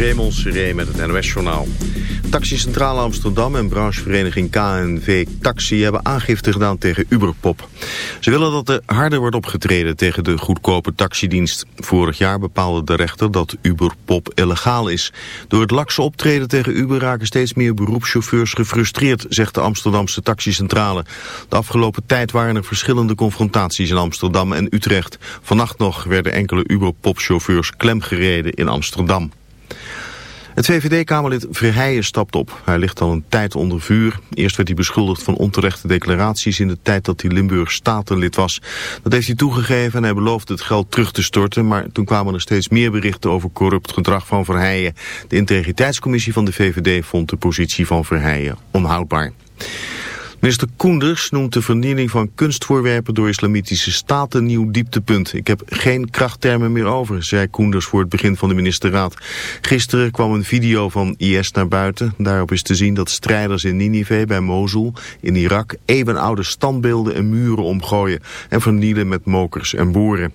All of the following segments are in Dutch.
Raymond Seré met het NOS-journaal. Taxicentrale Amsterdam en branchevereniging KNV Taxi hebben aangifte gedaan tegen Uberpop. Ze willen dat er harder wordt opgetreden tegen de goedkope taxidienst. Vorig jaar bepaalde de rechter dat Uberpop illegaal is. Door het lakse optreden tegen Uber raken steeds meer beroepschauffeurs gefrustreerd, zegt de Amsterdamse taxicentrale. De afgelopen tijd waren er verschillende confrontaties in Amsterdam en Utrecht. Vannacht nog werden enkele Uberpop-chauffeurs klemgereden in Amsterdam. Het VVD-Kamerlid Verheijen stapt op. Hij ligt al een tijd onder vuur. Eerst werd hij beschuldigd van onterechte declaraties in de tijd dat hij Limburg Statenlid was. Dat heeft hij toegegeven en hij beloofde het geld terug te storten. Maar toen kwamen er steeds meer berichten over corrupt gedrag van Verheijen. De integriteitscommissie van de VVD vond de positie van Verheijen onhoudbaar. Minister Koenders noemt de vernieling van kunstvoorwerpen door islamitische staten nieuw dieptepunt. Ik heb geen krachttermen meer over, zei Koenders voor het begin van de ministerraad. Gisteren kwam een video van IS naar buiten. Daarop is te zien dat strijders in Ninive bij Mosul in Irak eeuwenoude standbeelden en muren omgooien en vernielen met mokers en boeren.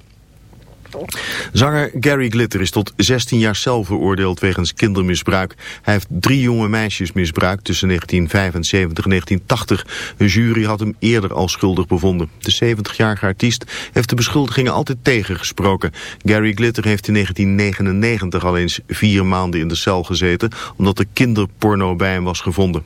Zanger Gary Glitter is tot 16 jaar cel veroordeeld wegens kindermisbruik. Hij heeft drie jonge meisjes misbruikt tussen 1975 en 1980. Een jury had hem eerder al schuldig bevonden. De 70-jarige artiest heeft de beschuldigingen altijd tegengesproken. Gary Glitter heeft in 1999 al eens vier maanden in de cel gezeten... omdat er kinderporno bij hem was gevonden.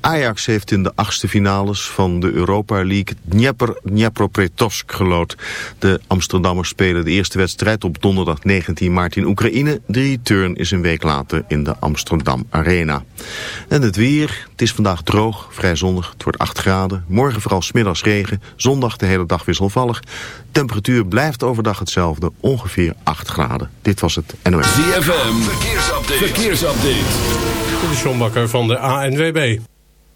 Ajax heeft in de achtste finales van de Europa League Dnieper Dnepropetrovsk gelood. De Amsterdammers spelen de eerste wedstrijd op donderdag 19 maart in Oekraïne. De return is een week later in de Amsterdam Arena. En het weer, het is vandaag droog, vrij zonnig, het wordt 8 graden. Morgen vooral smiddags regen, zondag de hele dag wisselvallig. Temperatuur blijft overdag hetzelfde, ongeveer 8 graden. Dit was het NOS. ZFM, verkeersupdate. verkeersupdate. De Sjombakker van de ANWB.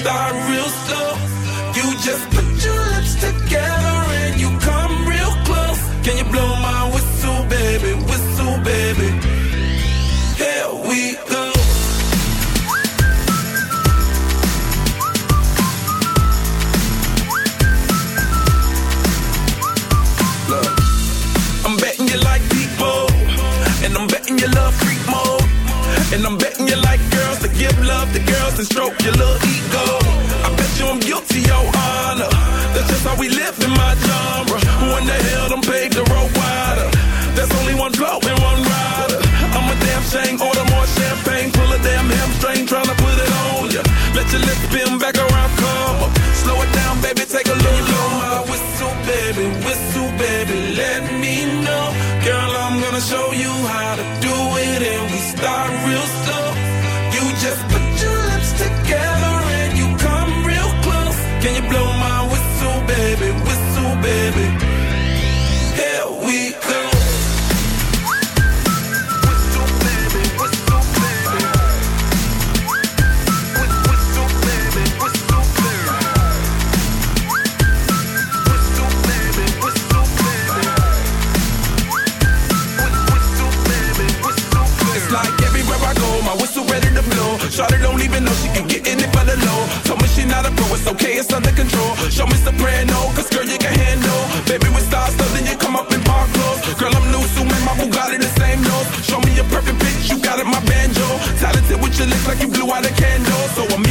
start real slow. You just put your lips together and you come real close. Can you blow my whistle, baby? Whistle, baby. Here we go. Look, I'm betting you like people, and I'm betting you love freak mode, and I'm betting you like girls to give love to girls and stroke your little ego. in my genre. who in the hell done paved the road wider? There's only one blow and one rider. I'm a damn shame, order more champagne. Pull a damn hamstring, tryna put it on ya. Let your lips spin back around, come up. Slow it down, baby, take a look. little my Whistle, baby, whistle, baby, let me know. Girl, I'm gonna show you how to do it, and we start real soon. to look like you blew out a candle. So I'm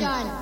Sean. Sean.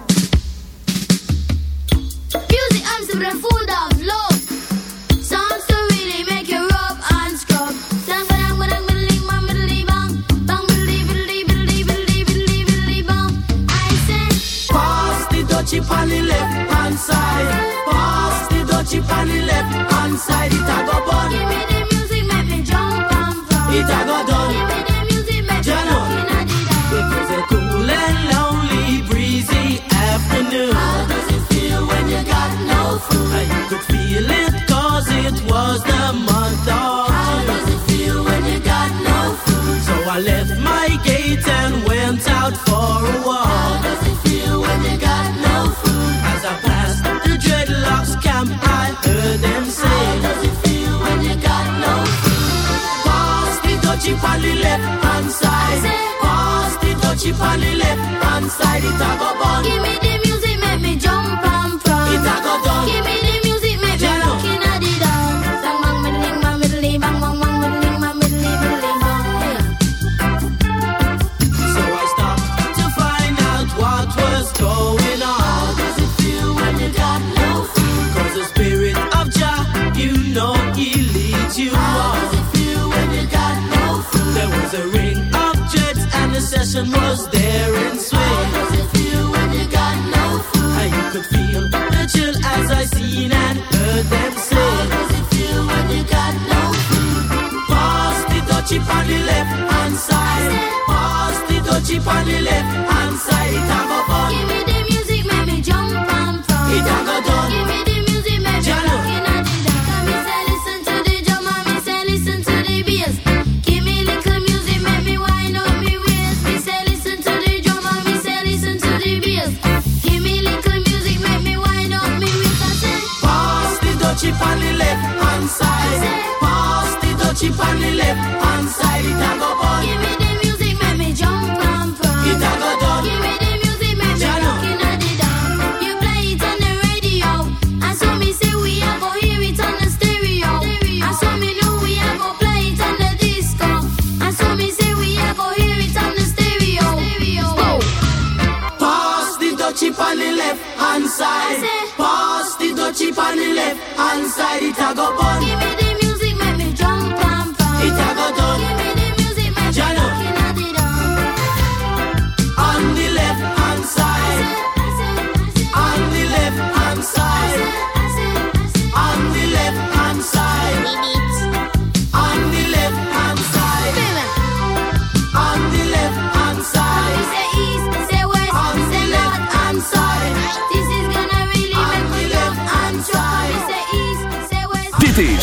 One side it a go bun.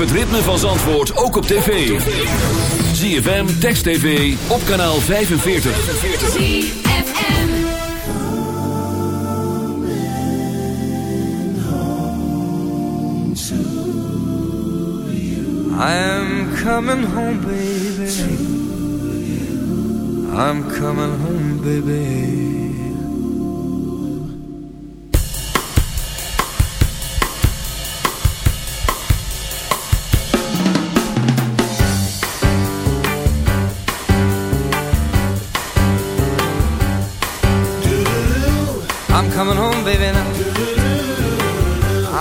het ritme van Zandvoort ook op tv. ZFM, Text TV, op kanaal 45. ZFM. I'm coming home, baby. I'm coming home, baby.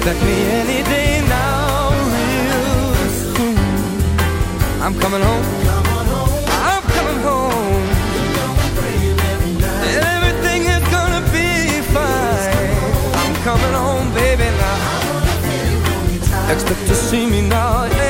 Expect me any day now, real. I'm coming home. I'm coming home. And everything is gonna be fine. I'm coming home, baby, now. Expect to see me now.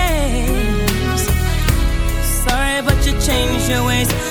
you change your ways.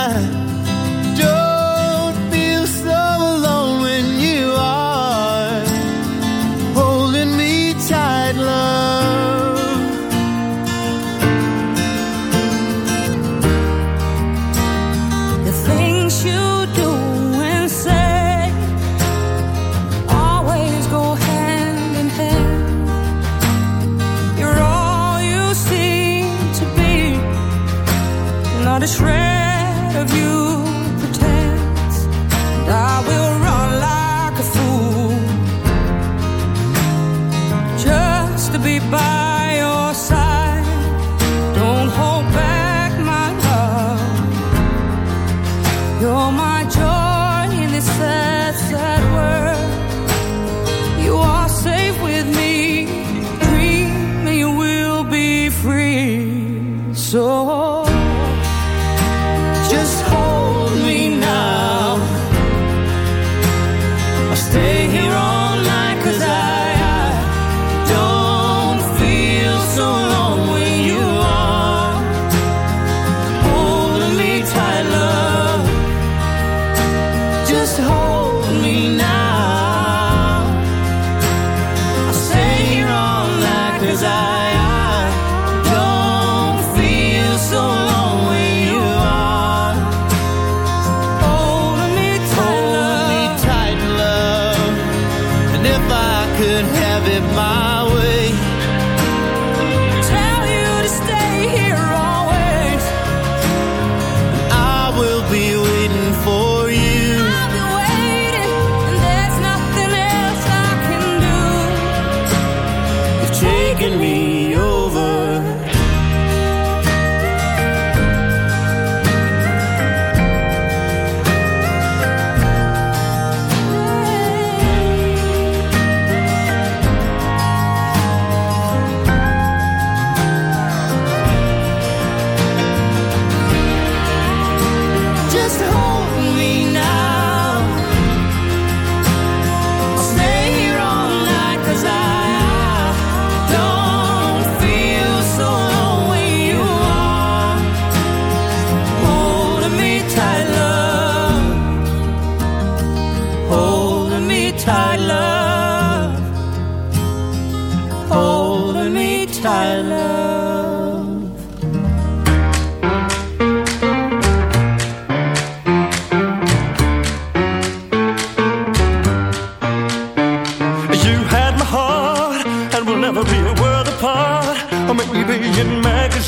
could have it my